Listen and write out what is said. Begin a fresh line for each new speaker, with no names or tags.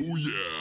Oh yeah.